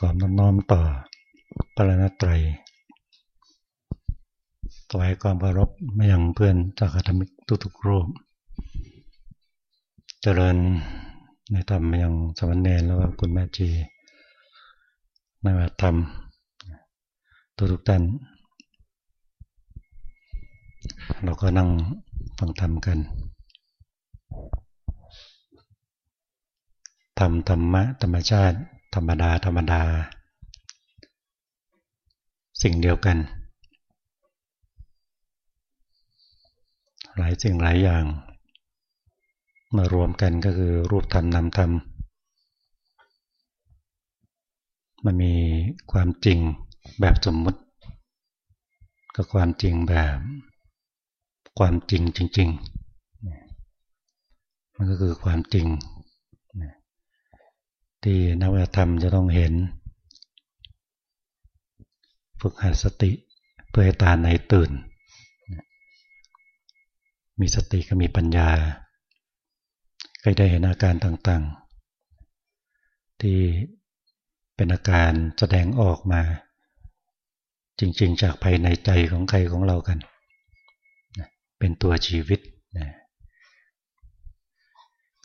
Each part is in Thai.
กอมน้อมต่อพระนตรัยถวายความเคารพไม่ยังเพื่อนจากธรรมิกทุกๆรูป เจริญในธรรมมายังสมณเณรแล้วก็คุณแม่จีในวัดธรรมทุกๆท่านเราก็นั่งฟังธรรมกันธรรมธรรมะธรรมชาติ ธรรมดา ธรรมดา สิ่งเดียวกัน หลายสิ่งหลายอย่าง มารวมกันก็คือรูปธรรมนามธรรม มันมีความจริงแบบสมมุติกับความจริงแบบความจริงจริง ๆ มันก็คือความจริง ที่นักวิธรรมจะต้องเห็น ฝึกหัดสติเพื่อให้ตาในตื่น มีสติก็มีปัญญาก็ได้เห็นอาการต่างๆ ที่เป็นอาการแสดงออกมา จริงๆ จากภายในใจของใครของเรากัน เป็นตัวชีวิต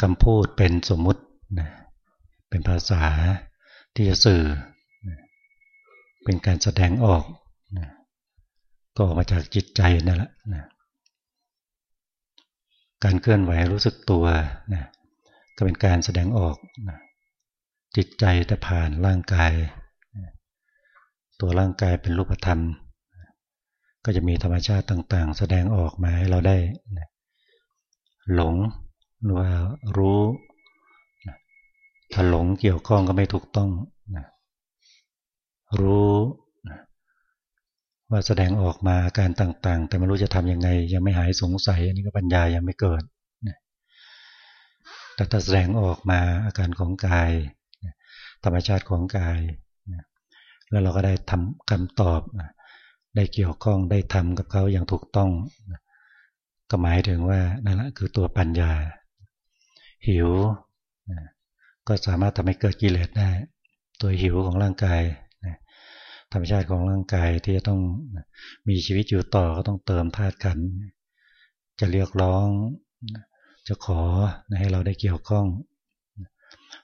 คำพูดเป็นสมมุตินะ เป็นภาษาที่จะสื่อ เป็นการแสดงออกก็ออกมาจากจิตใจนั่นแหละการเคลื่อนไหวรู้สึกตัวก็เป็นการแสดงออกจิตใจแต่ผ่านร่างกาย ตัวร่างกายเป็นรูปธรรม ก็จะมีธรรมชาติต่าง ๆ แสดงออกมาให้เราได้หลงหรือว่ารู้ ถ้าหลงเกี่ยวข้องก็ไม่ถูกต้องนะรู้นะว่าแสดงออกมาอาการต่างๆ แต่ไม่รู้จะทำยังไง ยังไม่หายสงสัยอันนี้ก็ปัญญายังไม่เกิดนะแต่ถ้าแสดงออกมาอาการของกายธรรมชาติของกายนะแล้วเราก็ได้ทำคำตอบนะได้เกี่ยวข้องได้ทำกับเขาอย่างถูกต้องนะก็หมายถึงว่านั่นแหละคือตัวปัญญา หิวนะ ก็สามารถทำให้เกิดกิเลสได้ ตัวหิวของร่างกายธรรมชาติของร่างกายที่จะต้องมีชีวิตอยู่ต่อก็ต้องเติมธาตุขัน จะเรียกร้อง จะขอให้เราได้เกี่ยวข้อง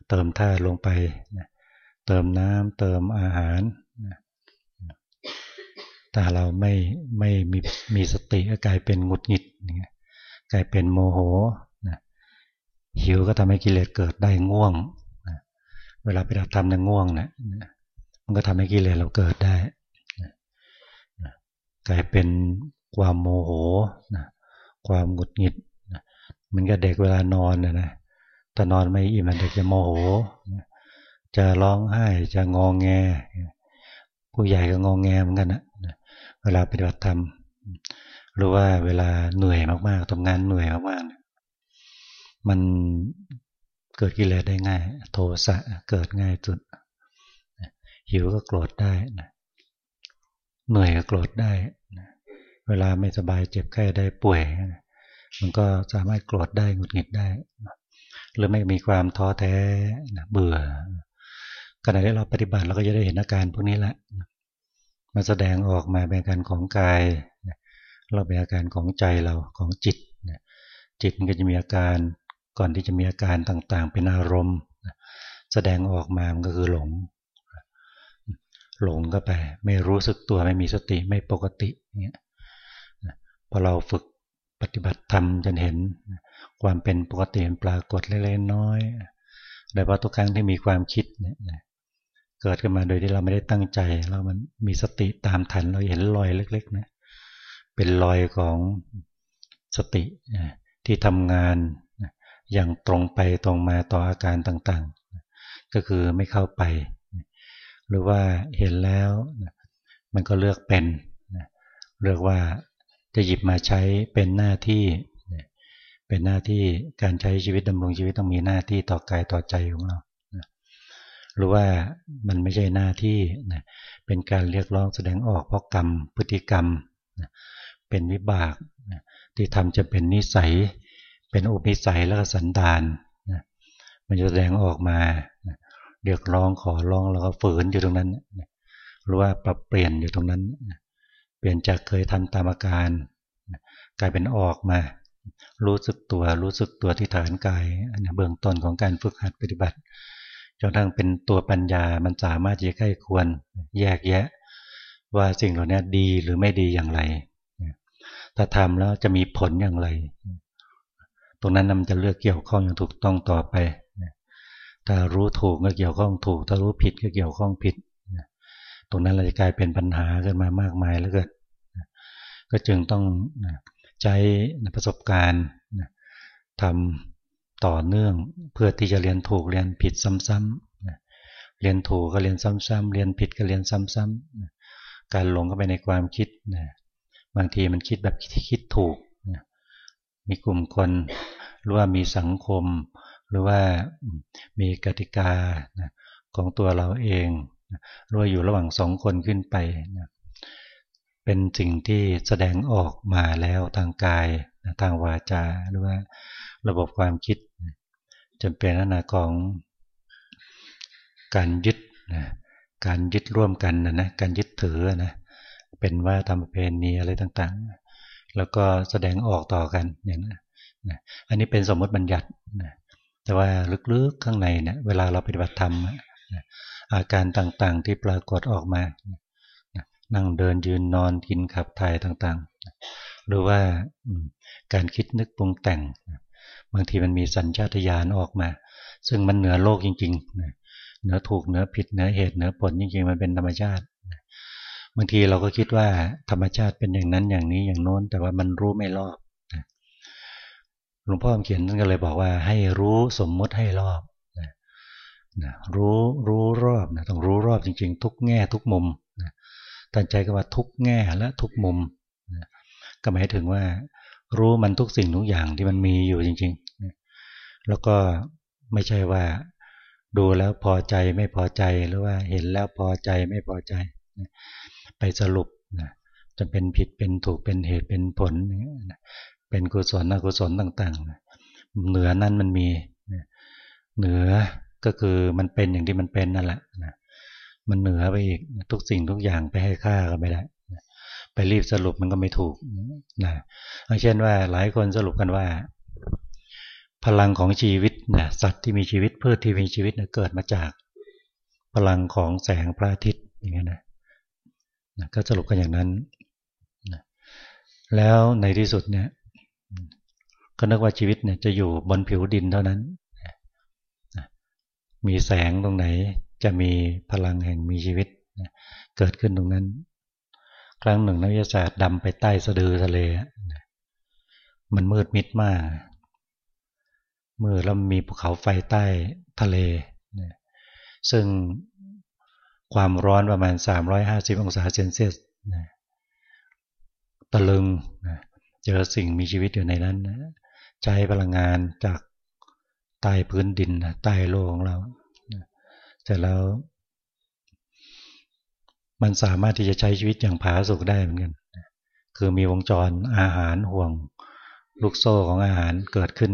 เติมธาตุลงไป เติมน้ำเติมอาหารแต่เราไม่ไม่มีมีสติก็กลายเป็นหงุดหงิดกลายเป็นโมโห หิวก็ทำให้กิเลสเกิดได้ง่วงเวลาไปทำในง่วงเนะมันก็ทำให้กิเลสเราเกิดได้กลายเป็นความโมโหความหงุดหงิดมันก็เด็กเวลานอนนะนะแต่นอนไม่อิ่มเด็กจะโมโห จะร้องไห้จะงองแง ผู้ใหญ่ก็งองแงเหมือนกันนะเวลาปฏิบัติธรรมหรือว่าเวลาเหนื่อยมากๆทำงานเหนื่อยมากๆ มันเกิดกิเลสได้ง่าย โทสะเกิดง่ายสุด หิวก็โกรธได้นะเหนื่อยก็โกรธได้นะเวลาไม่สบายเจ็บไข้ได้ป่วย มันก็สามารถโกรธได้หงุดหงิดได้นะหรือไม่มีความท้อแท้นะเบื่อขณะที่เราปฏิบัติเราก็จะได้เห็นอาการพวกนี้แหละมาแสดงออกมาเป็นอาการของกาย เราเป็นอาการของใจเราของจิต จิตมันก็จะมีอาการ ก่อนที่จะมีอาการต่างๆ เป็นอารมณ์ แสดงออกมามันก็คือหลง หลงก็ไป ไม่รู้สึกตัวไม่มีสติไม่ปกติเนี่ยพอเราฝึกปฏิบัติธรรมจนเห็น ความเป็นปกติปรากฏเล็กๆน้อยโดยเฉพาะทุกครั้งที่มีความคิดเนี่ยเกิดขึ้นมาโดยที่เราไม่ได้ตั้งใจแล้วมันมีสติตามทันเราเห็นรอยเล็กๆนะเป็นรอยของสติที่ทำงาน อย่างตรงไปตรงมาต่ออาการต่างๆ ก็คือไม่เข้าไป หรือว่าเห็นแล้วมันก็เลือกเป็นเลือกว่าจะหยิบมาใช้เป็นหน้าที่เป็นหน้าที่การใช้ชีวิตดำรงชีวิตต้องมีหน้าที่ต่อกายต่อใจของเราหรือว่ามันไม่ใช่หน้าที่เป็นการเรียกร้องแสดงออกเพราะกรรมพฤติกรรมเป็นวิบากที่ทำจะเป็นนิสัย เป็นอุปิสัยและสันดานนะมันจะแสดงออกมาเรียกร้องขอร้องแล้วก็ฝืนอยู่ตรงนั้นหรือว่าปรับเปลี่ยนอยู่ตรงนั้น เปลี่ยนจากเคยทำตามอาการกลายเป็นออกมา รู้สึกตัวรู้สึกตัวที่ฐานกายอันเบื้องต้นของการฝึกหัดปฏิบัติจนทั้งเป็นตัวปัญญามันสามารถจะใกล้ควรแยกแยะ ว่าสิ่งเหล่านี้ดีหรือไม่ดีอย่างไรถ้าทำแล้วจะมีผลอย่างไร รงนั้นมันจะเลือกเกี่ยวข้องอย่างถูกต้องต่อไปถ้ารู้ถูกก็เกี่ยวข้องถูก ถ้ารู้ผิดก็เกี่ยวข้องผิดตรงนั้นเราจะกลายเป็นปัญหาขึ้นมามากมายแล้วก็ก็จึงต้องใช้ประสบการณ์ทำต่อเนื่องเพื่อที่จะเรียนถูกเรียนผิดซ้ำๆเรียนถูกก็เรียนซ้ำๆเรียนผิดก็เรียนซ้ำๆการหลงเข้าไปในความคิดบางทีมันคิดแบบที่คิดถูกมีกลุ่มคน หรือว่ามีสังคม หรือว่ามีกติกาของตัวเราเองหรือว่าอยู่ระหว่างสองคนขึ้นไปเป็นสิ่งที่แสดงออกมาแล้วทางกายทางวาจา หรือว่าระบบความคิดจนเป็นลักษณะของการยึดการยึดร่วมกันนะนะการยึดถือนะเป็นว่าทำประเพณีอะไรต่างๆ แล้วก็แสดงออกต่อกันอย่างนั้ นะอันนี้เป็นสมมติบัญญัตินะแต่ว่าลึกๆข้างในเนะี่ยเวลาเราปฏิบัติธรรมนะอาการต่างๆที่ปรากฏออกมานะนั่งเดินยืนนอนกินขับถ่ายต่างๆหรือว่าการคิดนึกปรุงแต่งบางทีมันมีสัญชาตญาณออกมา ซึ่งมันเหนือโลกจริงๆเหนือถูกเหนือผิดเหนือเหตุเหนือผลจริงๆ มันเป็นธรรมชาติบางทีเราก็คิดว่าธรรมชาติเป็นอย่างนั้นอย่างนี้อย่างโน้น แต่ว่ามันรู้ไม่รอบ หลวงพ่อเขียนท่านก็เลยบอกว่า ให้รู้สมมติให้รอบนะรู้รู้รอบนะต้องรู้รอบจริง ๆ ทุกแง่ทุกมุมนะตั้งใจก็ว่าทุกแง่และทุกมุมนะก็หมายถึงว่า รู้มันทุกสิ่งทุกอย่างที่มันมีอยู่จริงๆนะแล้วก็ไม่ใช่ว่า ดูแล้วพอใจไม่พอใจหรือว่าเห็นแล้วพอใจไม่พอใจนะไปสรุปนะจะเป็นผิดเป็นถูกเป็นเหตุเป็นผลนะ เป็นกุศลอกุศลต่างๆ เหนือนั้นมันมี เหนือก็คือมันเป็นอย่างที่มันเป็นนั่นแหละนะมันเหนือไปอีกทุกสิ่งทุกอย่างไปให้ค่าก็ไม่ได้ไปรีบสรุปมันก็ไม่ถูกนะเช่นว่าหลายคนสรุปกันว่า พลังของชีวิตนะสัตว์ที่มีชีวิตพืชที่มีชีวิตนะเกิดมาจาก พลังของแสงพระอาทิตย์อย่างเงี้ยนะนะก็สรุปกันอย่างนั้นนะแล้วในที่สุดเนี่ย ก็นึกว่าชีวิตเนี่ยจะอยู่บนผิวดินเท่านั้น มีแสงตรงไหนจะมีพลังแห่งมีชีวิตเกิดขึ้นตรงนั้น ครั้งหนึ่งนักวิทยาศาสตร์ดำไปใต้สะดือทะเล มันมืดมิดมาก มืดแล้วมีภูเขาไฟใต้ทะเล ซึ่งความร้อนประมาณ 350 องศาเซนเซียสตะลึงเจอสิ่งมีชีวิตอยู่ในนั้นนะ ใช้พลังงานจากใต้พื้นดินใต้โลกของเราเสร็จแล้ว มันสามารถที่จะใช้ชีวิตอย่างผาสุกได้เหมือนกัน คือมีวงจรอาหารห่วง ลูกโซ่ของอาหารเกิดขึ้น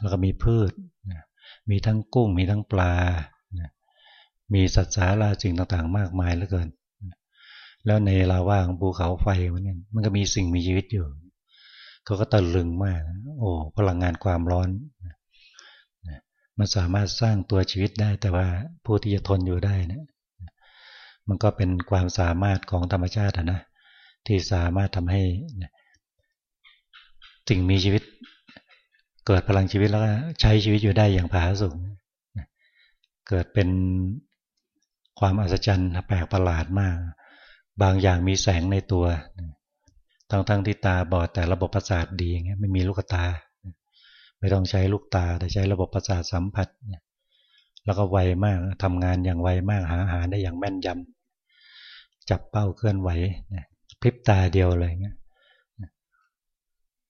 แล้วก็มีพืช มีทั้งกุ้ง มีทั้งปลา มีสัตว์สาราสิ่งต่างๆ มากมายเหลือเกิน แล้วในลาว่าของภูเขาไฟมันก็มีสิ่งมีชีวิตอยู่ เขาก็ตะลึงมาก โอ้พลังงานความร้อนมันสามารถสร้างตัวชีวิตได้ แต่ว่าผู้ที่จะทนอยู่ได้นะมันก็เป็นความสามารถของธรรมชาตินะที่สามารถทำให้สิ่งมีชีวิต เกิดพลังชีวิตแล้วก็ใช้ชีวิตอยู่ได้อย่างผาสุกเกิดเป็นความอัศจรรย์แปลกประหลาดมาก บางอย่างมีแสงในตัว ทั้งทั้งที่ตาบอดแต่ระบบประสาทดีอย่างเงี้ยไม่มีลูกตา ไม่ต้องใช้ลูกตาแต่ใช้ระบบประสาทสัมผัสแล้วก็ไวมากทำงานอย่างไวมากหาอาหารได้อย่างแม่นยำจับเป้าเคลื่อนไหวพริบตาเดียวเลยเงี้ย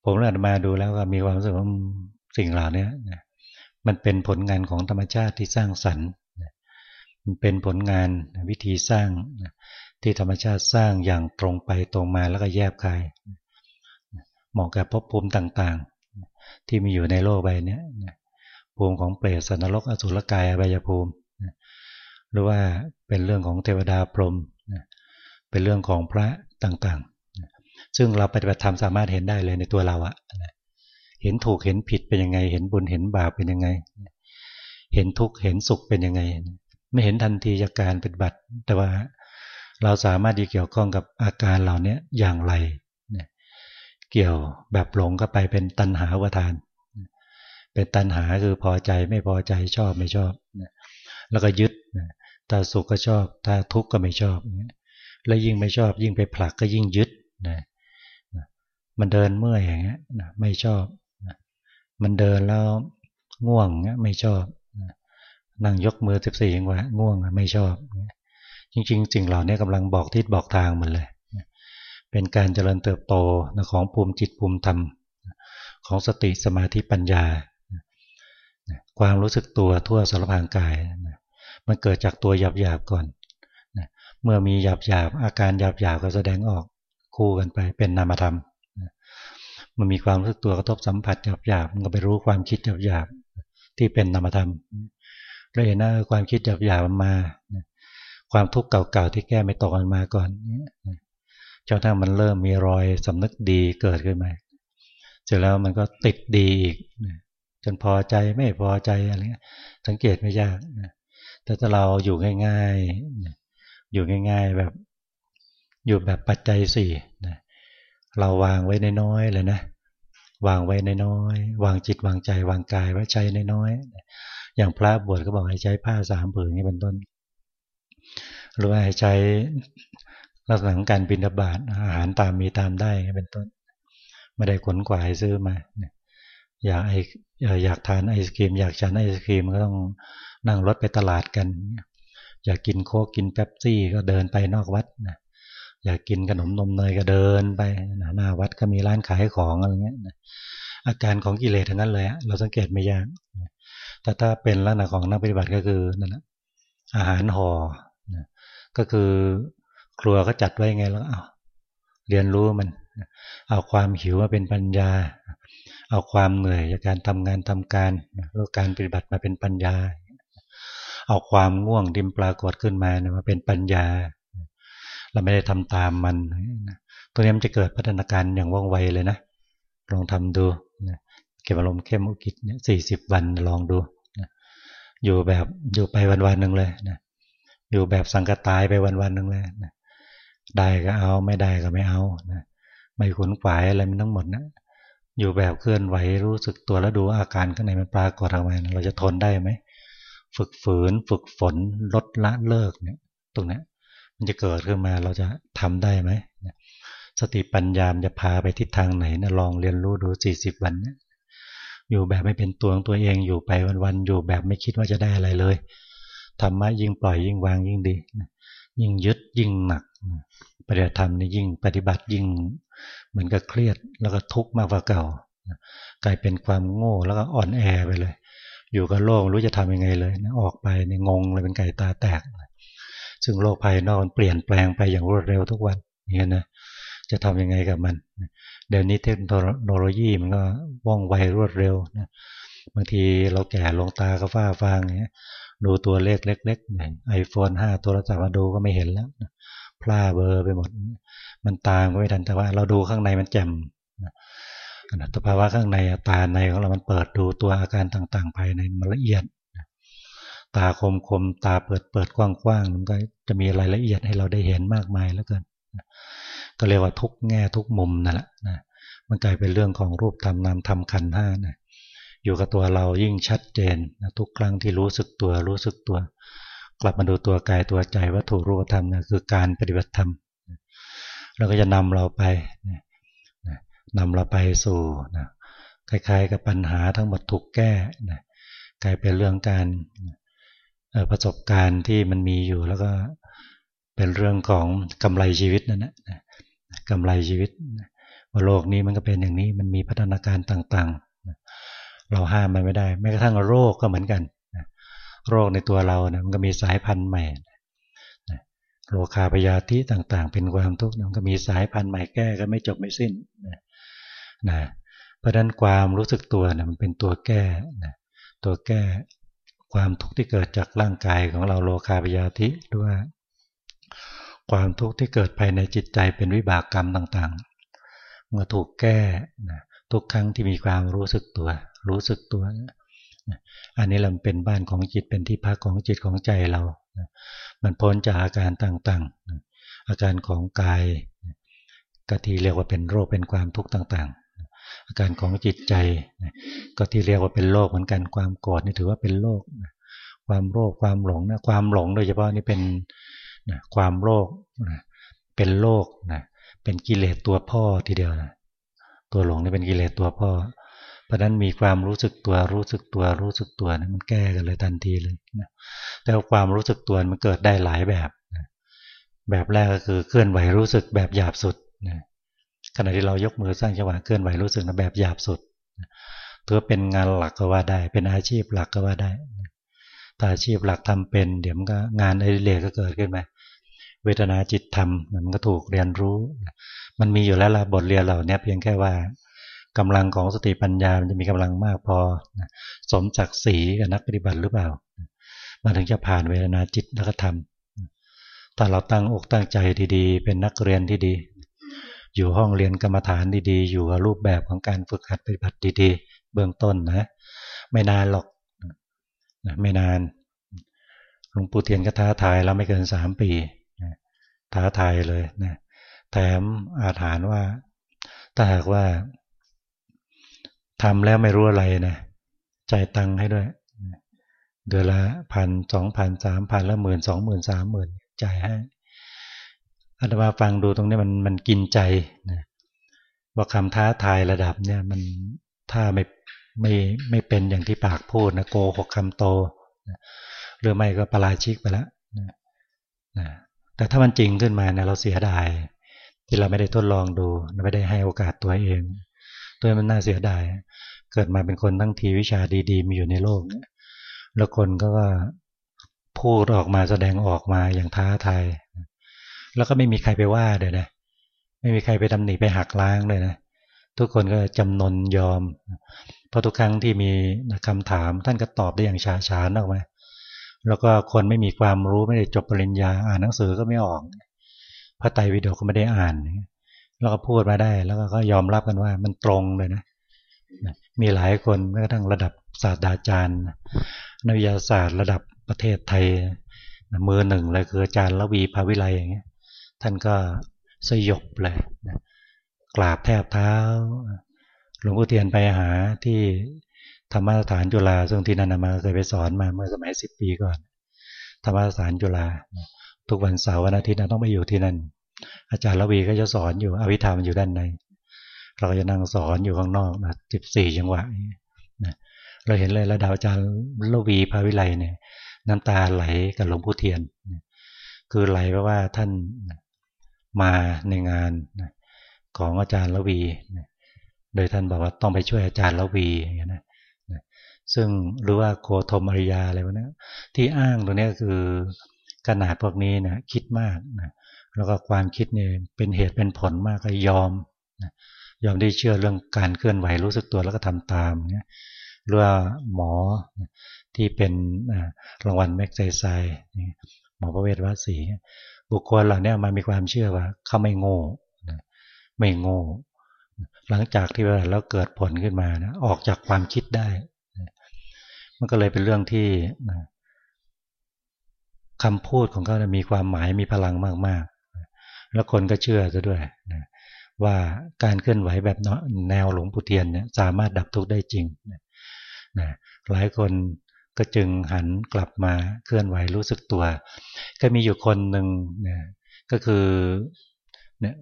ผมเลยมาดูแล้วก็มีความรู้สึกว่าสิ่งเหล่านี้มันเป็นผลงานของธรรมชาติที่สร้างสรรค์มันเป็นผลงานวิธีสร้าง ที่ธรรมชาติสร้างอย่างตรงไปตรงมาแล้วก็แยบคายเหมาะกับภพภูมิต่างๆ ที่มีอยู่ในโลกใบนี้ภูมิของเปรตสันนรกอสุรกายอบายภูมิ หรือว่าเป็นเรื่องของเทวดาพรหมเป็นเรื่องของพระต่างๆ ซึ่งเราปฏิบัติธรรมสามารถเห็นได้เลยในตัวเราอะเห็นถูกเห็นผิดเป็นยังไง เห็นบุญเห็นบาปเป็นยังไง เห็นทุกข์เห็นสุขเป็นยังไง ไม่เห็นทันทีจากการปฏิบัติแต่ว่า เราสามารถที่เกี่ยวข้องกับอาการเหล่านี้อย่างไร เกี่ยวแบบหลงก็ไปเป็นตัณหาวทาน เป็นตัณหาคือพอใจไม่พอใจชอบไม่ชอบ แล้วก็ยึดถ้าสุขก็ชอบ ถ้าทุกข์ก็ไม่ชอบ แล้วยิ่งไม่ชอบ ยิ่งไปผลักก็ยิ่งยึดนะมันเดินเมื่อยอย่างเงี้ยไม่ชอบ มันเดินแล้วง่วงเงี้ยไม่ชอบ นั่งยกมือสิบสี่ยังวะง่วงไม่ชอบ จริง ๆ สิ่งเหล่านี้กำลังบอกทิศบอกทางมันเลย เป็นการเจริญเติบโตของภูมิจิตภูมิธรรม ของสติสมาธิปัญญา ความรู้สึกตัวทั่วสารพางกาย มันเกิดจากตัวหยาบหยาบก่อน เมื่อมีหยาบหยาบอาการหยาบหยาบก็แสดงออกคู่กันไปเป็นนามธรรม มันมีความรู้สึกตัวกระทบสัมผัสหยาบหยาบมันก็ไปรู้ความคิดหยาบหยาบที่เป็นนามธรรมแล้วเห็นว่าความคิดหยาบหยาบมันมา ความทุกข์เก่าๆที่แก้ไม่ตกมันมาก่อนจนถ้ามันเริ่มมีรอยสำนึกดีเกิดขึ้นมาเสร็จแล้วมันก็ติดดีอีกจนพอใจไม่พอใจอะไรเงี้ยสังเกตไม่ยากแต่ถ้าเราอยู่ง่ายๆอยู่ง่าย ๆ แบบอยู่แบบปัจจัยสี่เราวางไว้น้อยๆเลยนะ วางไว้น้อยๆวางจิตวางใจ วางกายไว้ใจน้อยๆอย่างพระบวชก็บอกให้ใช้ผ้าสามผืนนี้เป็นต้น หรือว่าให้ใช้ลักษณะของการบินทบาทอาหารตามมีตามได้เป็นต้น ไม่ได้ขนกวายซื้อมาอยากไออยากทานไอศครีม อยากฉันไอศครีมก็ต้องนั่งรถไปตลาดกัน อยากกินโค้กกินแป๊บซี่ก็เดินไปนอกวัดนะอยากกินขนมนมเนยก็เดินไปหน้าวัดก็มีร้านขายของอะไรเงี้ยอาการของกิเลสทั้งนั้นเลยเราสังเกตไม่ยากแต่ถ้าเป็นลักษณะของนักปฏิบัติก็คือนั่นแหละอาหารห่อ ก็คือครัวก็จัดไว้ไงแล้วเอาเรียนรู้มัน เอาความหิวมาเป็นปัญญา เอาความเหนื่อยจากการทำงานทำการแล้วการปฏิบัติมาเป็นปัญญา เอาความง่วงดิมปรากฏขึ้นมาเนี่ยมาเป็นปัญญา เราไม่ได้ทำตามมันตัวนี้มันจะเกิดพัฒนาการอย่างว่องไวเลยนะลองทำดูเก็บอารมณ์เข้มอุกิจเนี่ยสี่สิบวันลองดูอยู่แบบอยู่ไปวันๆหนึ่งเลยนะ อยู่แบบสังกตายไปวันๆหนึ่งเลยนะได้ก็เอาไม่ได้ก็ไม่เอานะไม่ขนขวายอะไรมันทั้งหมดนะอยู่แบบเคลื่อนไหวรู้สึกตัวแล้วดูอาการข้างในมันปรากฏออกมาเราจะทนได้ไหมฝึกฝืนฝึกฝนลดละเลิกเนี่ย ตรงนี้มันจะเกิดขึ้นมาเราจะทำได้ไหมสติปัญญามจะพาไปทิศทางไหนนะลองเรียนรู้ดูสี่สิบวันเนี่ยอยู่แบบไม่เป็นตัวของตัวเองอยู่ไปวันๆอยู่แบบไม่คิดว่าจะได้อะไรเลย ธรรมะยิ่งปล่อยยิ่งวางยิ่งดี ยิ่งยึดยิ่งหนักปฏิบัติธรรมนี่ยิ่งปฏิบัติยิ่งเหมือนกับเครียดแล้วก็ทุกข์มากกว่าเก่า กลายเป็นความโง่แล้วก็อ่อนแอไปเลย อยู่กับโลกรู้จะทำยังไงเลยนะออกไปในงงเลยเป็นไก่ตาแตก ซึ่งโลกภายนอกมันเปลี่ยนแปลงไปอย่างรวดเร็วทุกวันอย่างนี้นะจะทำยังไงกับมัน เดี๋ยวนี้เทคโนโลยีมันก็ว่องไวรวดเร็วนะบางทีเราแก่ลงตาก็ฟ้าฟางอย่างเงี้ย ดูตัวเลขเล็กๆไอโฟนห้าตัวเราจับมาดูก็ไม่เห็นแล้วพลาเบอร์ไปหมด มันตามก็ไม่ทันแต่ว่าเราดูข้างในมันแจ่มอัตภาวะข้างในตาในของเรามันเปิดดูตัวอาการต่างๆ ภายในมันละเอียดตาคมคมตาเปิดเปิดกว้างๆมันก็จะมีรายละเอียดให้เราได้เห็นมากมายแล้วกันก็เรียกว่าทุกแง่ทุกมุมนั่นแหละนะมันกลายเป็นเรื่องของรูปธรรมนามธรรมขันห้านะ อยู่กับตัวเรายิ่งชัดเจนนะทุกครั้งที่รู้สึกตัวรู้สึกตัว กลับมาดูตัวกายตัวใจวัตถุรูปธรรมนะคือการปฏิบัติธรรมเราก็จะนำเราไปนำเราไปสู่นะคล้ายๆกับปัญหาทั้งหมดถูกแก้นะกลายเป็นเรื่องการประสบการณ์ที่มันมีอยู่แล้วก็เป็นเรื่องของกำไรชีวิตนั่นแหละกำไรชีวิตว่าโลกนี้มันก็เป็นอย่างนี้มันมีพัฒนาการต่างๆ เราห้ามมันไม่ได้แม้กระทั่งโรคก็เหมือนกันโรคในตัวเรานะมันก็มีสายพันธุ์ใหม่โรคาพยาธิต่างๆ เป็นความทุกข์มันก็มีสายพันธุ์ใหม่แก้ก็ไม่จบไม่สิ้นนะเพราะนั้นความรู้สึกตัวนะมันเป็นตัวแก้นะตัวแก้ความทุกข์ที่เกิดจากร่างกายของเราโลคาปยาธิด้วยความทุกข์ที่เกิดภายในจิตใจเป็นวิบากกรรมต่างๆเมื่อถูกแก้นะทุกครั้งที่มีความรู้สึกตัว รู้สึกตัว อันนี้เราเป็นบ้านของจิตเป็นที่พักของจิตของใจเรา มันพ้นจากอาการต่างๆ อาการของกายก็ที่เรียกว่าเป็นโรคเป็นความทุกข์ต่าง ๆ อาการของจิตใจก็ที่เรียกว่าเป็นโรคเหมือนกันความโกรธนี่ถือว่าเป็นโรคความโรคความหลงนะความหลงโดยเฉพาะนี่เป็นความโรคเป็นโรคนะเป็นกิเลสตัวพ่อทีเดียวนะตัวหลงนี่เป็นกิเลสตัวพ่อ ราะนั้นมีความรู้สึกตัวรู้สึกตัวรู้สึกตัวนะมันแก้กันเลยทันทีเลยนะแต่ความรู้สึกตัวมันเกิดได้หลายแบบนะแบบแรกก็คือเคลื่อนไหวรู้สึกแบบหยาบสุดนะขณะที่เรายกมือสร้างจังหวะเคลื่อนไหวรู้สึกนะแบบหยาบสุดถือเป็นงานหลักก็ว่าได้ เป็นอาชีพหลักก็ว่าได้ถ้าอาชีพหลักทำเป็น เดี๋ยวมันก็งานอดิเรกก็เกิดขึ้นมาเวทนาจิตธรรมมันก็ถูกเรียนรู้ มันมีอยู่แล้วละบทเรียนเหล่านี้เพียงแค่ว่า กำลังของสติปัญญามันจะมีกำลังมากพอสมจักสีกับนักปฏิบัติหรือเปล่ามาถึงจะผ่านเวทนาจิตแล้วก็ทำถ้าเราตั้งอกตั้งใจดีๆ เป็นนักเรียนที่ดี อยู่ห้องเรียนกรรมฐานดีๆ อยู่กับรูปแบบของการฝึกหัดปฏิบัติดีๆ เบื้องต้นนะ ไม่นานหรอกไม่นานหลวงปู่เทียนก็ท้าทายแล้วไม่เกินสามปีท้าทายเลยนะแถมอาถานว่าถ้าหากว่า ทำแล้วไม่รู้อะไรนะใจตังค์ให้ด้วยเดือนละพันสองพันสามพันแล้วหมื่นสองหมื่นสามหมื่นใจให้อาตมาฟังดูตรงนี้มันมันกินใจนะว่าคำท้าทายระดับเนี่ยมันถ้าไม่ไม่ไม่เป็นอย่างที่ปากพูดนะโกหกคำโตนะหรือไม่ก็ปราชิกไปแล้วนะนะแต่ถ้ามันจริงขึ้นมาเนี่ยเราเสียดาย ที่เราไม่ได้ทดลองดู ไม่ได้ให้โอกาสตัวเอง ตัวมันน่าเสียดาย เกิดมาเป็นคนทั้งทีวิชาดีๆ มีอยู่ในโลกแล้วคนก็พูดออกมาแสดงออกมาอย่างท้าทาย แล้วก็ไม่มีใครไปว่าเลยนะ ไม่มีใครไปตำหนิไปหักล้างเลยนะ ทุกคนก็จำนนยอม เพราะทุกครั้งที่มีคำถามท่านก็ตอบได้อย่างฉาฉานออกมา แล้วก็คนไม่มีความรู้ไม่ได้จบปริญญา อ่านหนังสือก็ไม่ออก พระไตรปิฎกก็ไม่ได้อ่าน แล้วก็พูดมาได้ แล้วก็ยอมรับกันว่ามันตรงเลยนะ มีหลายคนแม้กระทั่งระดับศาสตราจารย์นักวิทยาศาสตร์ระดับประเทศไทยมือหนึ่งเลยคืออาจารย์ละวีภาวิไลอย่างเงี้ย ท่านก็สยบเลยนะกราบแทบเท้า หลวงพ่อเทียนไปหาที่ธรรมสถานจุฬาซึ่งที่นันมาเคยไปสอนมาเมื่อสมัยสิบปีก่อน ธรรมสถานจุฬาทุกวันเสาร์วันอาทิตย์ต้องไปอยู่ที่นั่น อาจารย์ละวีก็จะสอนอยู่อวิธรรมอยู่ด้านใน เราก็จะนั่งสอนอยู่ข้างนอกนะสิบสี่จังหวะนะเราเห็นเลยระดับอาจารย์ละวีพาวิไลเนี่ย น้ำตาไหลกับหลวงพ่อเทียน คือไหลเพราะว่าท่านมาในงานของอาจารย์ละวี โดยท่านบอกว่าต้องไปช่วยอาจารย์ละวีอย่างนี้นะซึ่งหรือว่าโคธมอริยาอะไรพวกนี้ที่อ้างตรงนี้คือขนาดพวกนี้นะคิดมากนะ แล้วก็ความคิดเนี่ยเป็นเหตุเป็นผลมากก็ยอมยอมได้เชื่อเรื่องการเคลื่อนไหวรู้สึกตัวแล้วก็ทำตามเนี่ยหรือว่าหมอที่เป็นรางวัลแม็กไซไซหมอประเวศวสีบุคคลเหล่านี้มามีความเชื่อว่าเขาไม่โง่ไม่โง่หลังจากที่วลาแล้วเกิดผลขึ้นมานะออกจากความคิดได้ มันก็เลยเป็นเรื่องที่คำพูดของเขามีความหมายมีพลังมากๆ แล้วคนก็เชื่อซะด้วยนะว่าการเคลื่อนไหวแบบแนวหลวงปู่เทียนเนี่ยสามารถดับทุกข์ได้จริงนะหลายคนก็จึงหันกลับมาเคลื่อนไหวรู้สึกตัว ก็มีอยู่คนหนึ่งเนี่ยก็คือเนี่ย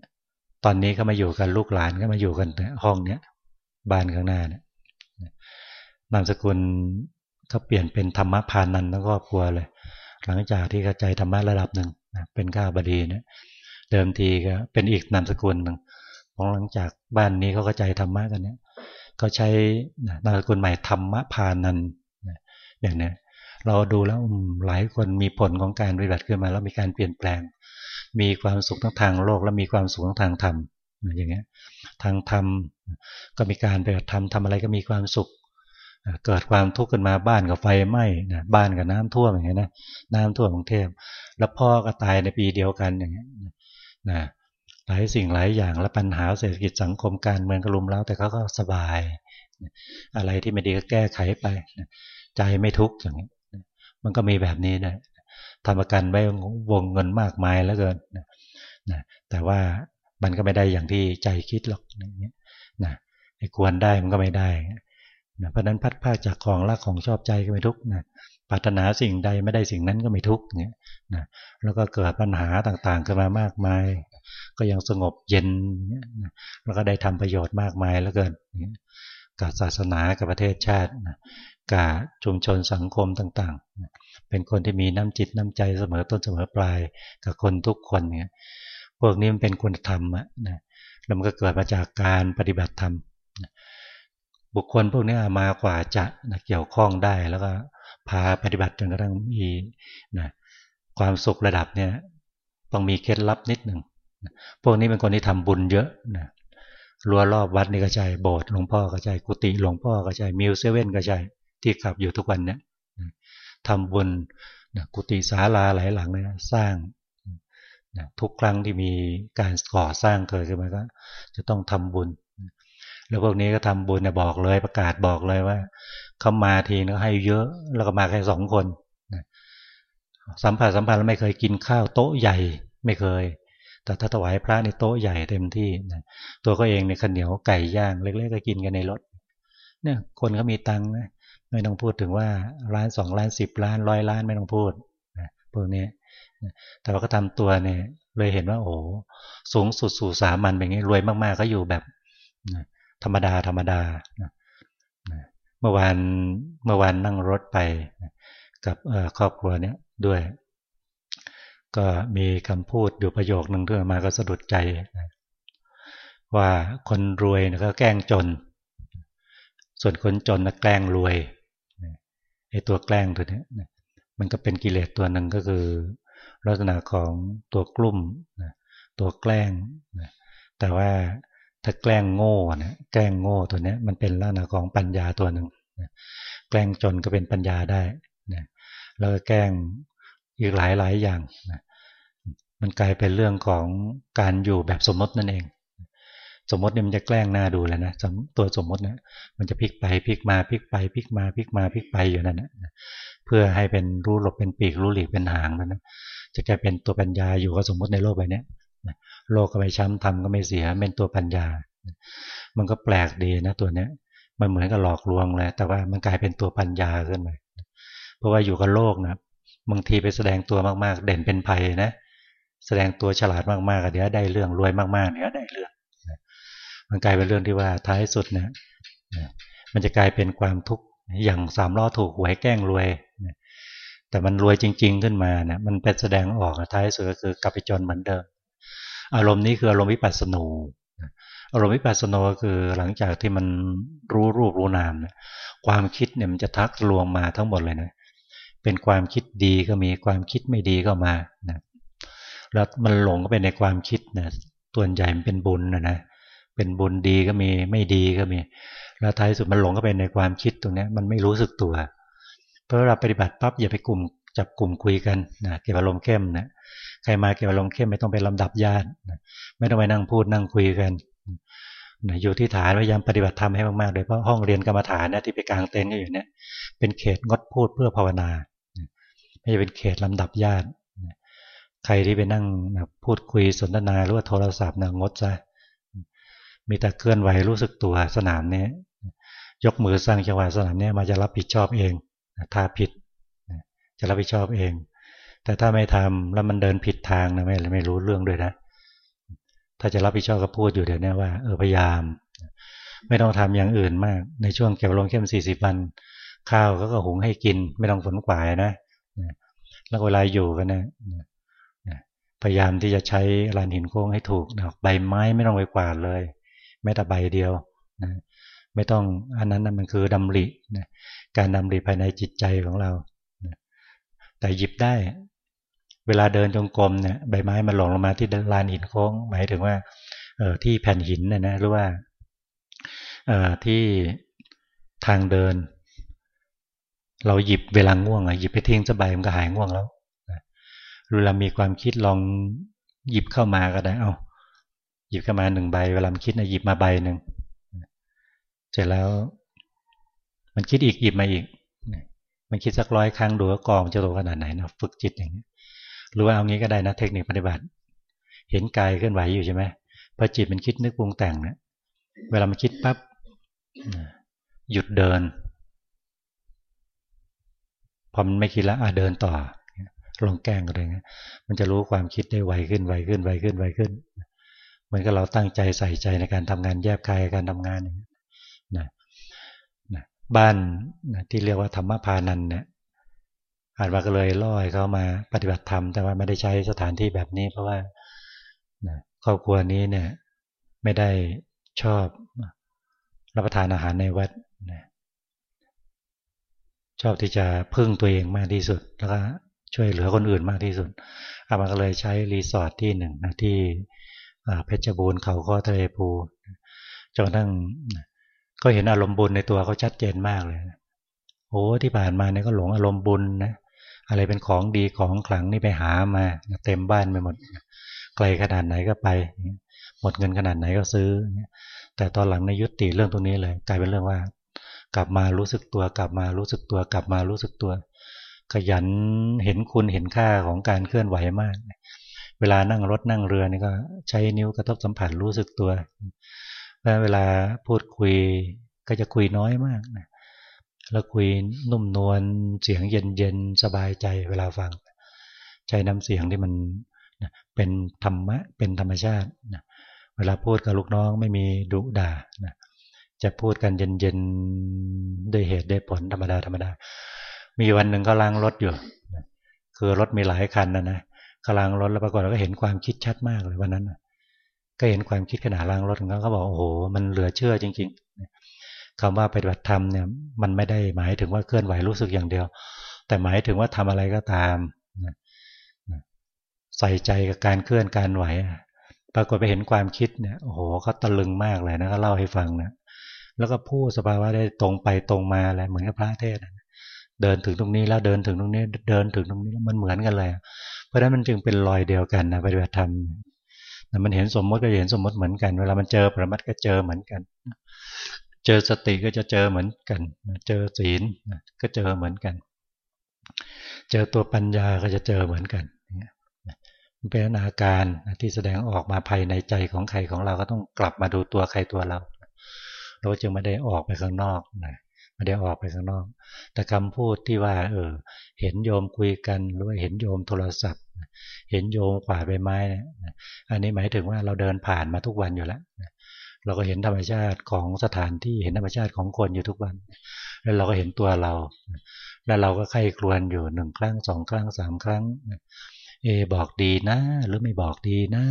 ตอนนี้ก็มาอยู่กันลูกหลานก็มาอยู่กันห้องเนี้ยบ้านข้างหน้าเนี่ยนามสกุลก็เปลี่ยนเป็นธรรมะพานันทั้งครอบครัวเลย หลังจากที่กระจายธรรมะระดับหนึ่งเป็นข้าบดีเนี่ย เดิมทีก็เป็นอีกนามสกุลหนึ่งพอหลังจากบ้านนี้เขากระจธรรมะกันเนี่ยก็ใช้นามสกุลใหม่ธรรมะพานันอย่างเนี้ยเราดูแล้วหลายคนมีผลของการปฏิบัติขึ้นมา แล้วมีการเปลี่ยนแปลง มีความสุขทั้งทางโลก และมีความสุขทั้งทางธรรมอย่างเงี้ยทางธรรมก็มีการปฏิบัติธรรมทำอะไรก็มีความสุข เกิดความทุกข์ขึ้นมาบ้านกับไฟไหม้นะบ้านกับน้ำท่วมอย่างเงี้ยนะน้ำท่วมกรุงเทพแล้วพ่อก็ตายในปีเดียวกันอย่างเงี้ย นะหลายสิ่งหลายอย่างและปัญหาเศรษฐกิจสังคมการเมืองกระลุมแล้วแต่เขาก็สบาย อะไรที่ไม่ดีก็แก้ไขไป ใจไม่ทุกข์อย่างนี้มันก็มีแบบนี้นะทำประกันไว้วงเงินมากมายแล้วเกินนะแต่ว่ามันก็ไม่ได้อย่างที่ใจคิดหรอกอย่างเงี้ยนะควรได้มันก็ไม่ได้นะเพราะนั้นพัดภาจากของรักของชอบใจก็ไม่ทุกนะ ปรารถนาสิ่งใดไม่ได้สิ่งนั้นก็ไม่ทุกเนี่ยนะแล้วก็เกิดปัญหาต่างๆขึ้นมามากมาย ก็ยังสงบเย็นนะแล้วก็ได้ทำประโยชน์มากมายแล้วเกินกับศาสนากับประเทศชาตินะกับชุมชนสังคมต่างๆ เป็นคนที่มีน้ำจิตน้ำใจเสมอต้นเสมอปลายกับคนทุกคนเนี่ยพวกนี้มันเป็นคุณธรรมอะนะแล้วมันก็เกิดมาจากการปฏิบัติธรรมบุคคลพวกนี้มากว่าจะนะเกี่ยวข้องได้แล้วก็ พาปฏิบัติจนกระทั่งมีนะความสุขระดับเนี่ยต้องมีเคล็ดลับนิดหนึ่งพวกนี้เป็นคนที่ทำบุญเยอะนะรัวรอบวัดนี่ก็ใช่โบสถ์หลวงพ่อก็ใช่กุฏิหลวงพ่อก็ใช่มิวเซเว่นก็ใช่ที่ขับอยู่ทุกวันเนี่ยทำบุญนะกุฏิศาลาหลายหลังเลยนะสร้างนะทุกครั้งที่มีการก่อสร้างเกิดขึ้นมาก็ จะต้องทำบุญ แล้วพวกนี้ก็ทำบุญเนี่ยบอกเลยประกาศบอกเลยว่า เขามาทีนึงให้เยอะแล้วก็มาแค่สองคนสัมผัสสัมผัสแล้วไม่เคยกินข้าวโต๊ะใหญ่ไม่เคย แต่ถ้าถวายพระในโต๊ะใหญ่เต็มที่นะตัวก็เองในข้าวเหนียวไก่ย่างเล็กๆก็กินกันในรถเนี่ยคนเขามีตังค์นะไม่ต้องพูดถึงว่าล้านสองล้านสิบล้านร้อยล้านไม่ต้องพูดนะพวกนี้แต่ว่าก็ทำตัวเนี่ยเลยเห็นว่าโอ้สูงสุดสู่สามัญแบบนี้รวยมากๆก็อยู่แบบธรรมดาธรรมดา เมื่อวานเมื่อวานนั่งรถไปกับครอบครัวเนี้ยด้วย ก็มีคำพูดอยู่ประโยคหนึ่งที่มาก็สะดุดใจ ว่าคนรวยก็แกล้งจน ส่วนคนจนนะแกล้งรวยไอ้ตัวแกล้งตัวนี้มันก็เป็นกิเลสตัวหนึ่งก็คือ ลักษณะของตัวกลุ่มตัวแกล้งแต่ว่า ถ้าแกล้งโง่นะแกล้งโง่ตัวนี้มันเป็นลักษณะของปัญญาตัวหนึ่งแกล้งจนก็เป็นปัญญาได้นะแล้วก็แกล้งอีกหลายหลายอย่างนะมันกลายเป็นเรื่องของการอยู่แบบสมมตินั่นเอง สมมติเนี่ยมันจะแกล้งหน้าดูแล้วนะตัวสมมติเนี่ยมันจะพลิกไปพลิกมาพลิกไปพลิกมาพลิกมาพลิกไปอยู่นั่นนะเพื่อให้เป็นรู้หลบเป็นปีกรู้หลีกเป็นหางนั่นนะจะกลายเป็นตัวปัญญาอยู่กับสมมติในโลกใบนี้ โลกก็ไม่ช้ำทำก็ไม่เสียเป็นตัวปัญญา มันก็แปลกดีนะตัวเนี้ย มันเหมือนกับหลอกลวงเลยแต่ว่ามันกลายเป็นตัวปัญญาขึ้นมาเพราะว่าอยู่กับโลกนะบางทีไปแสดงตัวมากๆ เด่นเป็นภัยนะแสดงตัวฉลาดมากๆเดี๋ยวได้เรื่องรวยมากๆเดี๋ยวได้เรื่องมันกลายเป็นเรื่องที่ว่าท้ายสุดเนี่ยมันจะกลายเป็นความทุกข์อย่างสามล้อถูกหวยแกล้งรวยแต่มันรวยจริง ๆ ขึ้นมาเนี่ยมันเป็นแสดงออกท้ายสุดก็คือกลับไปจนเหมือนเดิม อารมณ์นี้คืออารมณ์วิปัสสนูอารมณ์วิปัสสนูก็คือหลังจากที่มันรู้รูปรู้นามเนี่ยความคิดเนี่ยมันจะทักลวงมาทั้งหมดเลยนะเป็นความคิดดีก็มีความคิดไม่ดีก็มานะแล้วมันหลงก็ไปในความคิดนะตัวใหญ่มันเป็นบุญนะนะเป็นบุญดีก็มีไม่ดีก็มี แล้วท้ายสุดมันหลงก็ไปในความคิดตรงนี้มันไม่รู้สึกตัว เพราะเราปฏิบัติปั๊บอย่าไปกลุ่มจับกลุ่มคุยกันนะเก็บอารมณ์เข้มนะ ใครมาเก็บอารมณ์เข้มไม่ต้องไปลำดับญาติไม่ต้องไปนั่งพูดนั่งคุยกันอยู่ที่ฐานพยายามปฏิบัติธรรมให้มากๆโดยเฉพาะห้องเรียนกรรมฐานนะที่ไปกลางเต็นท์อยู่เนี่ยเป็นเขตงดพูดเพื่อภาวนาไม่ใช่เป็นเขตลำดับญาติใครที่ไปนั่งพูดคุยสนทนาหรือว่าโทรศัพท์นะงดซะมีแต่เคลื่อนไหวรู้สึกตัวสนามนี้ยกมือสร้างจังหวะสนามนี้มาจะรับผิดชอบเองถ้าผิดจะรับผิดชอบเอง แต่ถ้าไม่ทำแล้วมันเดินผิดทางนะไม่ไม่รู้เรื่องด้วยนะ ถ้าจะรับผิดชอบก็พูดอยู่เดี๋ยวนี้ว่าเออพยายาม ไม่ต้องทำอย่างอื่นมาก ในช่วงเก็บลงเข้มสี่สิบวันข้าวก็ก็หุงให้กิน ไม่ต้องฝนขวายนะแล้วเวลาอยู่กันนะพยายามที่จะใช้ลานหินโค้งให้ถูกนะใบไม้ไม่ต้องไปกวาดเลย แม้แต่ใบเดียวนะไม่ต้องอันนั้นนะมันคือดำรินะการดำริภายในจิตใจของเรานะแต่หยิบได้ เวลาเดินจงกรมเนี่ยใบไม้มันหล่นลงมาที่ลานหินโค้ง หมายถึงว่าเออที่แผ่นหินนะนะหรือว่าเออที่ทางเดิน เราหยิบเวลาง่วงอะหยิบไปทิ้งสบายมันก็หายง่วงแล้วเวลามีความคิดลองหยิบเข้ามาก็ได้ เอาหยิบเข้ามาหนึ่งใบ เวลามคิดนะหยิบมาใบหนึ่งเสร็จแล้ว มันคิดอีกหยิบมาอีก มันคิดสักร้อยครั้งดูว่ากองจะโตขนาดไหนนะฝึกจิตอย่างนี้ หรือว่าเอางี้ก็ได้นะ เทคนิคปฏิบัติ เห็นกายเคลื่อนไหวอยู่ใช่ไหมพอจิตมันคิดนึกปรุงแต่งเนะี่ยเวลามันคิดปั๊บหยุดเดิน พอมันไม่คิดแล้วอะเดินต่อลองแกล้งก็ได้นะมันจะรู้ความคิดได้ไวขึ้นไวขึ้นไวขึ้นไวขึ้น เหมือนกับเราตั้งใจใส่ใจในการทำงานแยบคายการทำงานนะนะบ้านนะที่เรียกว่าธรรมพานันเนี่ย อาจว่าก็เลยล่อยเขามาปฏิบัติธรรมแต่ว่าไม่ได้ใช้สถานที่แบบนี้ เพราะว่าครอบครัวนี้เนี่ย ไม่ได้ชอบรับประทานอาหารในวัดชอบที่จะพึ่งตัวเองมากที่สุด แล้วก็ช่วยเหลือคนอื่นมากที่สุดอามาก็เลยใช้รีสอร์ทที่หนึ่งนะที่เพชรบูรณ์เขาข้อทะเลภูจนทั้งก็เห็นอารมณ์บุญในตัวเขาชัดเจนมากเลย โอ้ที่ผ่านมาเนี่ยก็หลงอารมณ์บุญนะอะไรเป็นของดีของขลังนี่ไปหามาเต็มบ้านไปหมดไกลขนาดไหนก็ไป หมดเงินขนาดไหนก็ซื้อ แต่ตอนหลังในยุติเรื่องตรงนี้เลยกลายเป็นเรื่องว่า กลับมารู้สึกตัวกลับมารู้สึกตัวกลับมารู้สึกตัว ขยันเห็นคุณเห็นค่าของการเคลื่อนไหวมาก เวลานั่งรถนั่งเรือนี่ก็ใช้นิ้วกระทบสัมผัสรู้สึกตัวแล้วเวลาพูดคุยก็จะคุยน้อยมากนะ แล้วคุยนุ่มนวลเสียงเย็นเย็นสบายใจเวลาฟัง ใช้น้ำเสียงที่มันเป็นธรรมะเป็นธรรมชาติเวลาพูดกับลูกน้องไม่มีดุด่าจะพูดกันเย็นๆด้วยเหตุด้วยผลธรรมดาธรรมดา มีวันหนึ่งก็ล้างรถอยู่คือรถมีหลายคันนะนะกำลังรถแล้วปรากฏเราก็เห็นความคิดชัดมากเลยวันนั้นก็เห็นความคิดขนาดล้างรถของเขาเขาบอกโอ้โหมันเหลือเชื่อจริง ๆ คำว่าปฏิบัติธรรมเนี่ยมันไม่ได้หมายถึงว่าเคลื่อนไหวรู้สึกอย่างเดียว แต่หมายถึงว่าทำอะไรก็ตามใส่ใจกับการเคลื่อนการไหว ปรากฏไปเห็นความคิดเนี่ยโอ้โหเขาตะลึงมากเลยนะก็เล่าให้ฟังนะแล้วก็พูดสภาวะได้ตรงไปตรงมาอะไรเหมือนกับพระเทศนะเดินถึงตรงนี้แล้วเดินถึงตรงนี้เดินถึงตรงนี้มันเหมือนกันเลย เพราะฉะนั้นมันจึงเป็นรอยเดียวกันนะปฏิบัติธรรมมันเห็นสมมติก็เห็นสมมติเหมือนกัน เวลามันเจอปรมัตก็เจอเหมือนกัน เจอสติก็จะเจอเหมือนกัน เจอศีลก็เจอเหมือนกัน เจอตัวปัญญาก็จะเจอเหมือนกันมันเป็นอาการที่แสดงออกมาภายในใจของใครของเราก็ต้องกลับมาดูตัวใครตัวเรา เราจึงไม่ได้ออกไปข้างนอกนะไม่ได้ออกไปข้างนอก แต่คำพูดที่ว่า เออ เห็นโยมคุยกันหรือว่าเห็นโยมโทรศัพท์ เห็นโยมขวาใบไม้นี่ยอันนี้หมายถึงว่าเราเดินผ่านมาทุกวันอยู่แล้ว เราก็เห็นธรรมชาติของสถานที่เห็นธรรมชาติของคนอยู่ทุกวัน แล้วเราก็เห็นตัวเรา แล้วเราก็ใคร่ครวญอยู่หนึ่งครั้งสองครั้งสามครั้งเอบอกดีนะ หรือไม่บอกดีนะ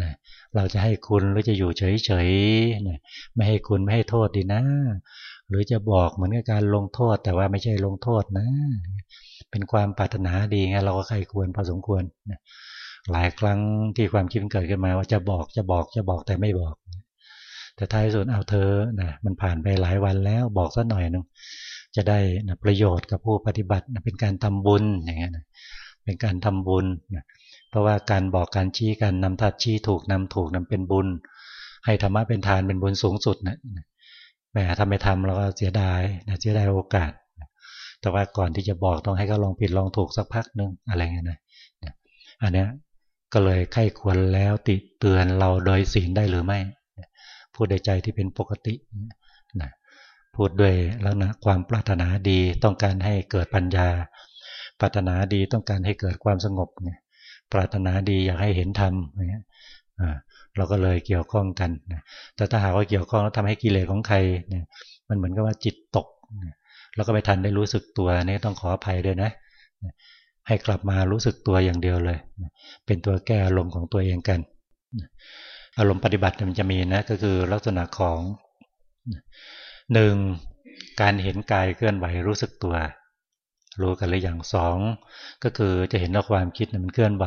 นะเราจะให้คุณหรือจะอยู่เฉยๆนะไม่ให้คุณไม่ให้โทษดีนะ หรือจะบอกเหมือนกับการลงโทษ แต่ว่าไม่ใช่ลงโทษนะ เป็นความปรารถนาดีไงเราก็ใครควรพอสมควร หลายครั้งที่ความคิดเกิดขึ้นมาว่าจะบอกจะบอกจะบอกแต่ไม่บอก แต่ท้ายสุดเอาเธอนะมันผ่านไปหลายวันแล้วบอกสักหน่อยนึงจะได้นะประโยชน์กับผู้ปฏิบัตินะเป็นการทำบุญอย่างเงี้ยนะเป็นการทำบุญนะเพราะว่าการบอกการชี้การนำทัดชี้ถูกนำถูกนั้นเป็นบุญ ให้ธรรมะเป็นทานเป็นบุญสูงสุดนะแหมทำไม่ทำเราก็เสียดายนะเสียดายโอกาส แต่ว่าก่อนที่จะบอกต้องให้เขาลองผิดลองถูกสักพักหนึ่งอะไรเงี้ยนะอันเนี้ย ก็เลยไข้ควรแล้วติเตือนเราโดยศีลได้หรือไม่ พูดในใจที่เป็นปกตินะพูดด้วยแล้วนะความปรารถนาดีต้องการให้เกิดปัญญา ปรารถนาดีต้องการให้เกิดความสงบเนี่ยปรารถนาดีอยากให้เห็นธรรมอย่างเงี้ยเราก็เลยเกี่ยวข้องกันนะแต่ถ้าหากว่าเกี่ยวข้องแล้วทำให้กิเลสของใครเนี่ยมันเหมือนกับว่าจิตตก แล้วก็ไม่ทันได้รู้สึกตัวนี่ต้องขออภัยด้วยนะ ให้กลับมารู้สึกตัวอย่างเดียวเลย เป็นตัวแก้อารมณ์ของตัวเองกัน อารมณ์ปฏิบัติมันจะมีนะก็คือลักษณะของหนึ่งการเห็นกายเคลื่อนไหวรู้สึกตัว รู้กันหรือย่างสองก็คือจะเห็นว่าความคิดมันเคลื่อนไหว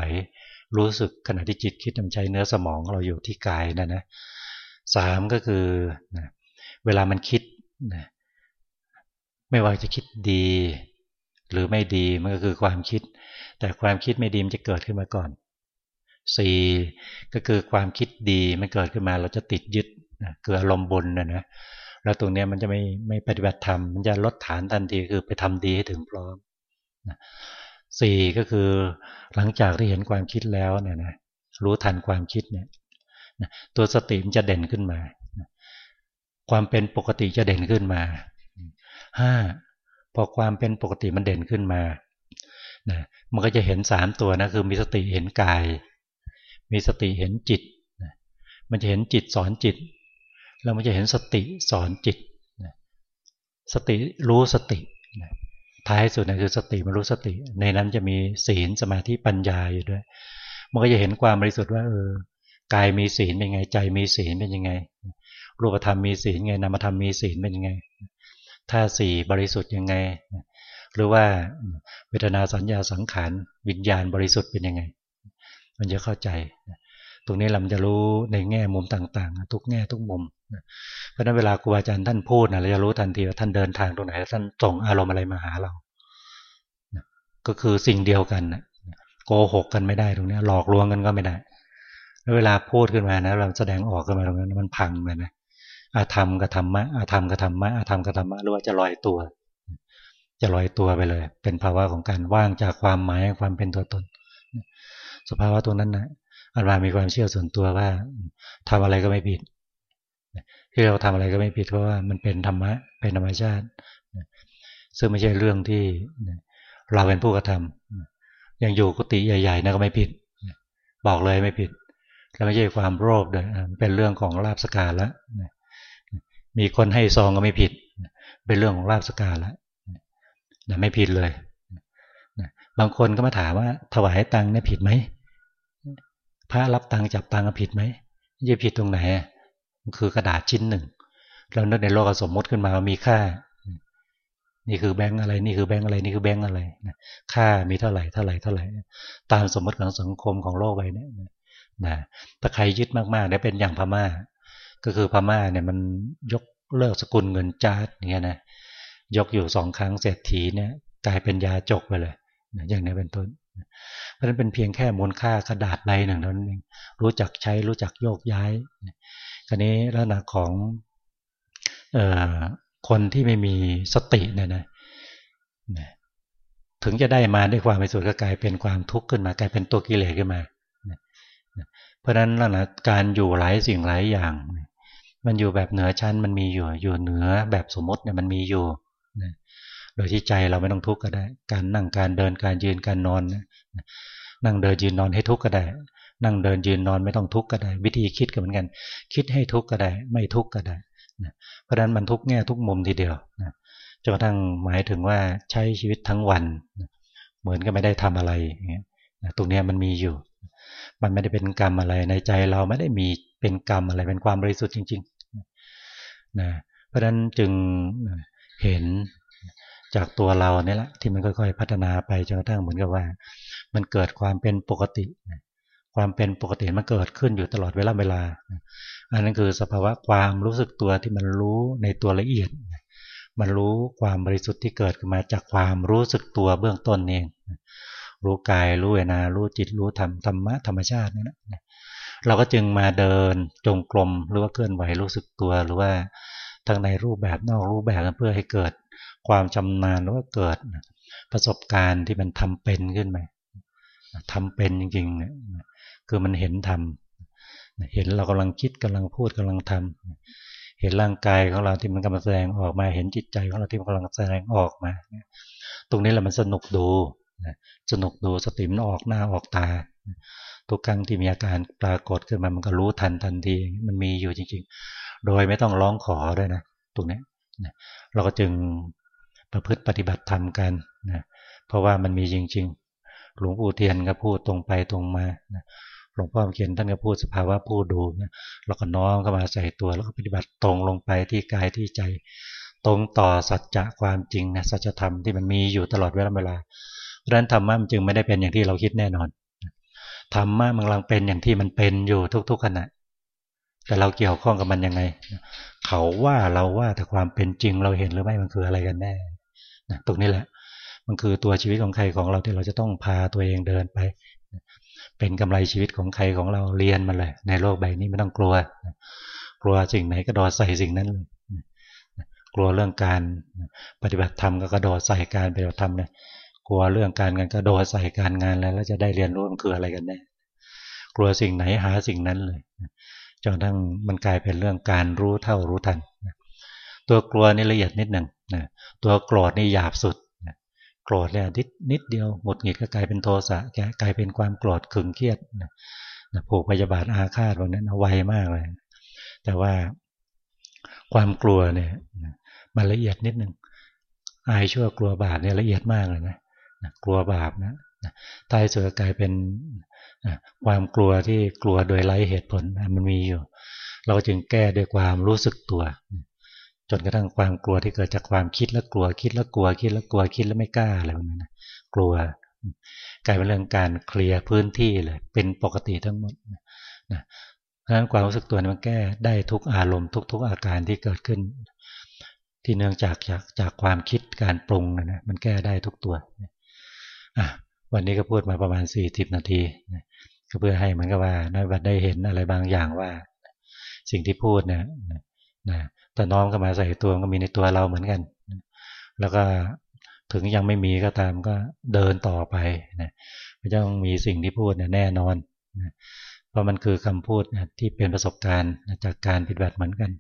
รู้สึกขณะที่จิตคิดมันใช้เนื้อสมองเราอยู่ที่กายนะนะสามก็คือเวลามันคิดไม่ว่าจะคิดดี หรือไม่ดีมันก็คือความคิด แต่ความคิดไม่ดีมันจะเกิดขึ้นมาก่อนสี่ก็คือความคิดดีมันเกิดขึ้นมาเราจะติดยึดนะคืออารมณ์บนนะนะแล้วตรงนี้มันจะไม่ไม่ปฏิบัติธรรมมันจะลดฐานทันทีคือไปทำดีให้ถึงพร้อมนะสี่ก็คือหลังจากที่เห็นความคิดแล้วเนี่ยนะรู้ทันความคิดเนี่ยตัวสติมันจะเด่นขึ้นมานะความเป็นปกติจะเด่นขึ้นมาห้า พอความเป็นปกติมันเด่นขึ้นมานะมันก็จะเห็นสามตัวนะคือมีสติเห็นกาย มีสติเห็นจิตนะมันจะเห็นจิตสอนจิต แล้วมันจะเห็นสติสอนจิตนะสติรู้สตินะท้ายสุดนะคือสติมารู้สติ ในนั้นจะมีศีลสมาธิปัญญาอยู่ด้วย มันก็จะเห็นความบริสุทธิ์ว่าเออกายมีศีลเป็นไงใจมีศีลเป็นยังไง รูปธรรมมีศีลไงนามธรรมมีศีลเป็นยังไง ท่าสี่บริสุทธิ์ยังไง หรือว่าเวทนาสัญญาสังขารวิญญาณบริสุทธิ์เป็นยังไง มันจะเข้าใจ ตรงนี้เราจะรู้ในแง่มุมต่าง ๆ ทุกแง่ทุกมุมเพราะนั้นเวลาครูอาจารย์ท่านพูดนะเราจะรู้ทันทีว่าท่านเดินทางตรงไหนท่านส่งอารมณ์อะไรมาหาเรา ก็คือสิ่งเดียวกันโกหกกันไม่ได้ตรงนี้หลอกลวงกันก็ไม่ได้แล้วเวลาพูดขึ้นมานะ เราแสดงออกขึ้นมาตรงนั้นมันพังเลยนะ อาธรรมกับธรรมะอาธรรมกับธรรมะอาธรรมกับธรรมะหรือว่าจะลอยตัว จะลอยตัวไปเลย เป็นภาวะของการว่างจากความหมายความเป็นตัวตน สภาวะตรงนั้นนะอันมามีความเชื่อส่วนตัวว่าทำอะไรก็ไม่ผิดที่เราทำอะไรก็ไม่ผิดเพราะว่ามันเป็นธรรมะเป็นธรรมชาติซึ่งไม่ใช่เรื่องที่เราเป็นผู้กระทำอย่างอยู่กุฏิใหญ่ๆนะก็ไม่ผิด บอกเลยไม่ผิดแล้วไม่ใช่ความโลภเลยเป็นเรื่องของลาบสการแล้ว มีคนให้ซองก็ไม่ผิด เป็นเรื่องของลาบสการแล้วนะไม่ผิดเลยนะบางคนก็มาถามว่า ถวายตังค์เนี่ยผิดไหมพระรับตังค์จับตังค์ผิดไหมจะผิดตรงไหนคือกระดาษชิ้นหนึ่งเราเนึกในโลกสมมติขึ้นมาว่ามีค่า นี่คือแบงค์อะไร นี่คือแบงค์อะไร นี่คือแบงค์อะไรค่ามีเท่าไหร่เท่าไหร่เท่าไหร่ ตามสมมติของสังคมของโลกไปเนี่ยนะถ้าใครยึดมากๆได้เป็นอย่างพม่า ก็คือพม่าเนี่ยมันยกเลิกสกุลเงินจาดเนี่ยนะยกอยู่สองครั้งเศรษฐีเนี่ยกลายเป็นยาจกไปเลยอย่างนี้เป็นต้นเพราะนั้นเป็นเพียงแค่มูลค่ากระดาษใบหนึ่งเท่านั้นเองรู้จักใช้รู้จักโยกย้ายคราวนี้ลักษณะของออคนที่ไม่มีสติเนี่ยนะถึงจะได้มาด้วยความไม่สุดก็กลายเป็นความทุกข์ขึ้นมากลายเป็นตัวกิเลสขึ้นมาเพราะฉะนั้นลักษณะการอยู่หลายสิ่งหลายอย่าง มันอยู่แบบเหนือชั้นมันมีอยู่ อยู่เหนือแบบสมมติเนี่ยมันมีอยู่นะโดยที่ใจเราไม่ต้องทุกข์ก็ได้ การนั่งการเดินการยืนการนอนนะนั่งเดินยืนนอนให้ทุกข์ก็ได้ นั่งเดินยืนนอนไม่ต้องทุกข์ก็ได้ วิธีคิดก็เหมือนกัน คิดให้ทุกข์ก็ได้ ไม่ทุกข์ก็ได้นะเพราะฉะนั้นมันทุกแง่ทุกมุมทีเดียวนะจนกระทั่งหมายถึงว่าใช้ชีวิตทั้งวันนะเหมือนก็ไม่ได้ทำอะไรอย่างเงี้ยนะตรงนี้มันมีอยู่ มันไม่ได้เป็นกรรมอะไรในใจเราไม่ได้มีเป็นกรรมอะไรเป็นความบริสุทธิ์จริง ๆ นะเพราะฉะนั้นจึงเห็นจากตัวเราเนี่ยแหละที่มันค่อยๆพัฒนาไปจนกระทั่งเหมือนกับว่า มันเกิดความเป็นปกติ ความเป็นปกติมันเกิดขึ้นอยู่ตลอดเวลาเวลา อันนั้นคือสภาวะความรู้สึกตัวที่มันรู้ในตัวละเอียด มันรู้ความบริสุทธิ์ที่เกิดขึ้นมาจากความรู้สึกตัวเบื้องต้นเอง รู้กายรู้เวนารู้จิตรู้ธรรมธรรมะธรรมชาตินี่นะ เราก็จึงมาเดินจงกรมหรือว่าเคลื่อนไหวรู้สึกตัวหรือว่าทั้งในรูปแบบนอกรูปแบบเพื่อให้เกิดความชำนาญหรือว่าเกิดประสบการณ์ที่มันทำเป็นขึ้นมาทำเป็นจริงๆเนี่ยคือมันเห็นทำเห็นเรากำลังคิดกำลังพูดกำลังทำเห็นร่างกายของเราที่มันกำลังแสดงออกมา เห็นจิตใจของเราที่มันกำลังแสดงออกมาตรงนี้แหละมันสนุกดูสนุกดูสติมันออกหน้าออกตา ทุกครั้งที่มีอาการปรากฏขึ้นมามันก็รู้ทันทันที มันมีอยู่จริง ๆ โดยไม่ต้องร้องขอด้วยนะตรงนี้นะเราก็จึงประพฤติปฏิบัติธรรมกันนะเพราะว่ามันมีจริง ๆ หลวงปู่เทียนก็พูดตรงไปตรงมานะหลวงพ่อเขียนท่านก็พูดสภาวะผู้ดูนะเราก็น้อมเข้ามาใส่ตัว แล้วก็ปฏิบัติตรงลงไปที่กายที่ใจ ตรงต่อสัจจะความจริงนะสัจธรรมที่มันมีอยู่ตลอดเวลาเวลาเพราะนั้นธรรมะมันจึงไม่ได้เป็นอย่างที่เราคิดแน่นอน ธรรมะมันกำลังเป็นอย่างที่มันเป็นอยู่ทุก ๆขณะแต่เราเกี่ยวข้องกับมันยังไง เขาว่าเราว่าแต่ความเป็นจริงเราเห็นหรือไม่มันคืออะไรกันแน่นะตรงนี้แหละ มันคือตัวชีวิตของใครของเราที่เราจะต้องพาตัวเองเดินไป เป็นกำไรชีวิตของใครของเราเรียนมาเลย ในโลกใบนี้ไม่ต้องกลัว กลัวสิ่งไหนก็ดอดใส่สิ่งนั้นเลยกลัวเรื่องการปฏิบัติธรรมก็กระโดดใส่การปฏิบัติธรรมเลย กลัวเรื่องการงานกระโดดใส่การงานแล้วแล้วจะได้เรียนรู้มันคืออะไรกันแน่กลัวสิ่งไหนหาสิ่งนั้นเลยจนทั้งมันกลายเป็นเรื่องการรู้เท่ารู้ทันตัวกลัวนี่ละเอียดนิดหนึ่งตัวโกรธนี่หยาบสุดโกรธเนี่ยนิดนิดเดียวหมดหงิดก็กลายเป็นโทสะแกกลายเป็นความโกรธขึงเครียดผูกพยาบาทอาฆาตวันนั้นเอาไวมากเลย แต่ว่าความกลัวเนี่ยมันละเอียดนิดหนึ่งอายชั่วกลัวบาปเนี่ยละเอียดมากเลยนะ กลัวบาปนะตายสุดกลายเป็นความกลัวที่กลัวโดยไร้เหตุผลมันมีอยู่ เราจึงแก้ด้วยความรู้สึกตัว จนกระทั่งความกลัวที่เกิดจากความคิดแล้วกลัวคิดแล้วกลัวคิดแล้วกลัวคิดแล้วไม่กล้าอะไรแบบนั้นกลัวกลายเป็นเรื่องการเคลียร์พื้นที่เลยเป็นปกติทั้งหมดนะเพราะฉะนั้นความรู้สึกตัวมันแก้ได้ทุกอารมณ์ทุก ๆอาการที่เกิดขึ้น ที่เนื่องจากจากจากความคิดการปรุงนะนะมันแก้ได้ทุกตัวอะ วันนี้ก็พูดมาประมาณสี่สิบนาทีก็เพื่อให้เหมือนกับว่าน้อยบัดได้เห็นอะไรบางอย่างว่า สิ่งที่พูดเนี่ยนะแต่น้อมก็มาใส่ตัวก็มีในตัวเราเหมือนกัน แล้วก็ถึงยังไม่มีก็ตามก็เดินต่อไปนะไม่ต้องมีสิ่งที่พูดเนี่ยแน่นอนนะเพราะมันคือคำพูดนะที่เป็นประสบการณ์จากการปฏิบัติเหมือนกัน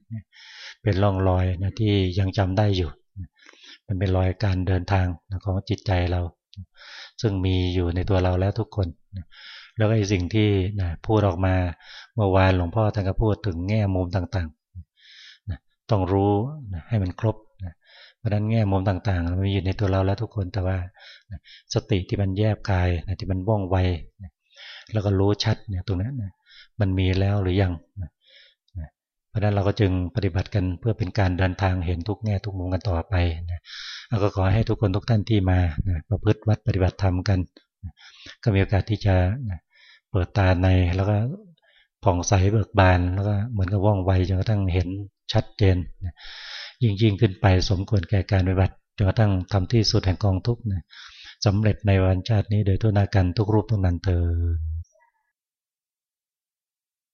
เป็นร่องรอยนะที่ยังจำได้อยู่มันเป็นรอยการเดินทางของจิตใจเรา ซึ่งมีอยู่ในตัวเราแล้วทุกคน แล้วไอ้สิ่งที่นะพูดออกมาเมื่อวานหลวงพ่อท่านก็พูดถึงแง่มุมต่างๆนะต้องรู้นะให้มันครบนะเพราะนั้นแง่มุมต่างๆมันมีอยู่ในตัวเราแล้วทุกคนแต่ว่าสติที่มันแยบกายนะที่มันว่องไวนะแล้วก็รู้ชัดเนี่ยตรงนั้นนะมันมีแล้วหรือยังนะเพราะนั้นเราก็จึงปฏิบัติกันเพื่อเป็นการเดินทางเห็นทุกแง่ทุกมุมกันต่อไปนะ ก็ขอให้ทุกคนทุกท่านที่มาประพฤติวัดปฏิบัติธรรมกัน ก็มีโอกาสที่จะเปิดตาในแล้วก็ผ่องใสเบิกบานแล้วก็เหมือนกับว่องไวจนกระทั่งเห็นชัดเจนยิ่งยิ่งขึ้นไปสมควรแก่การปฏิบัติจนกระทั่งทำที่สุดแห่งกองทุกนะสำเร็จในวันชาตินี้โดยทุนากันทุกรูปทุกนันเธอ